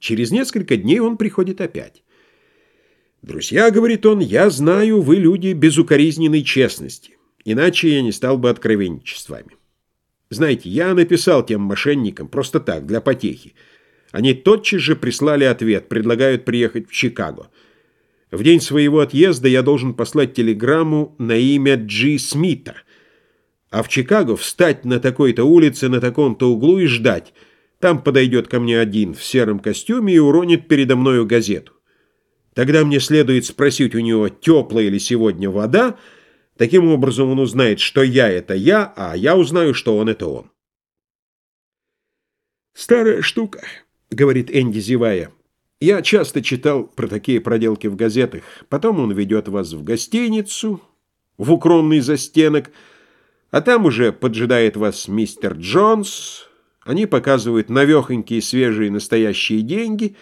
Через несколько дней он приходит опять. «Друзья, — говорит он, — я знаю, вы люди безукоризненной честности, иначе я не стал бы откровенничать с вами. Знаете, я написал тем мошенникам просто так, для потехи. Они тотчас же прислали ответ, предлагают приехать в Чикаго. В день своего отъезда я должен послать телеграмму на имя Джи Смита, а в Чикаго встать на такой-то улице, на таком-то углу и ждать. Там подойдет ко мне один в сером костюме и уронит передо мною газету. Тогда мне следует спросить у него, теплая ли сегодня вода, Таким образом он узнает, что я — это я, а я узнаю, что он — это он. «Старая штука», — говорит Энди, зевая. «Я часто читал про такие проделки в газетах. Потом он ведет вас в гостиницу, в укромный застенок, а там уже поджидает вас мистер Джонс. Они показывают навехонькие свежие настоящие деньги,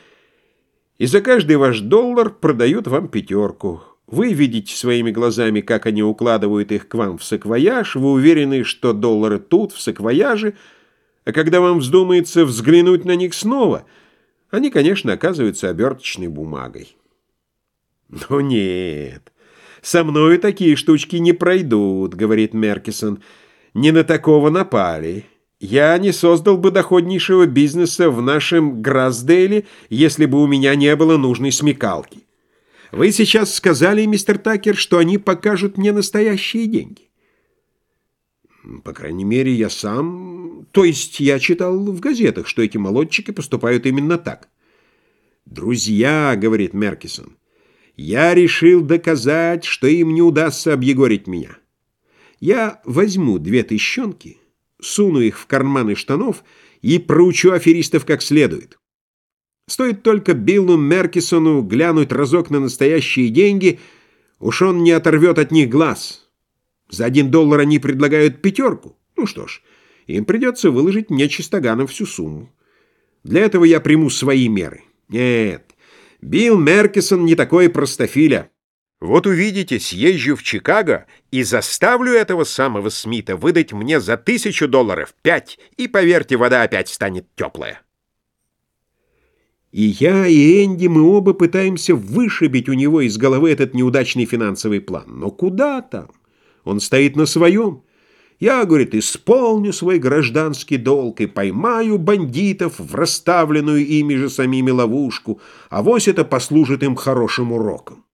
и за каждый ваш доллар продают вам пятерку». Вы видите своими глазами, как они укладывают их к вам в саквояж, вы уверены, что доллары тут, в саквояже, а когда вам вздумается взглянуть на них снова, они, конечно, оказываются оберточной бумагой. Но нет, со мною такие штучки не пройдут, говорит Меркисон. Не на такого напали. Я не создал бы доходнейшего бизнеса в нашем Грасдейле, если бы у меня не было нужной смекалки. Вы сейчас сказали, мистер Такер, что они покажут мне настоящие деньги. По крайней мере, я сам... То есть я читал в газетах, что эти молодчики поступают именно так. «Друзья», — говорит Меркисон, — «я решил доказать, что им не удастся объегорить меня. Я возьму две тыщенки, суну их в карманы штанов и проучу аферистов как следует». Стоит только Биллу Меркисону глянуть разок на настоящие деньги, уж он не оторвет от них глаз. За один доллар они предлагают пятерку. Ну что ж, им придется выложить мне чистоганом всю сумму. Для этого я приму свои меры. Нет, Билл Меркисон не такой простофиля. Вот увидите, съезжу в Чикаго и заставлю этого самого Смита выдать мне за тысячу долларов пять, и, поверьте, вода опять станет теплая. И я, и Энди, мы оба пытаемся вышибить у него из головы этот неудачный финансовый план. Но куда там? Он стоит на своем. Я, говорит, исполню свой гражданский долг и поймаю бандитов в расставленную ими же самими ловушку, а вось это послужит им хорошим уроком.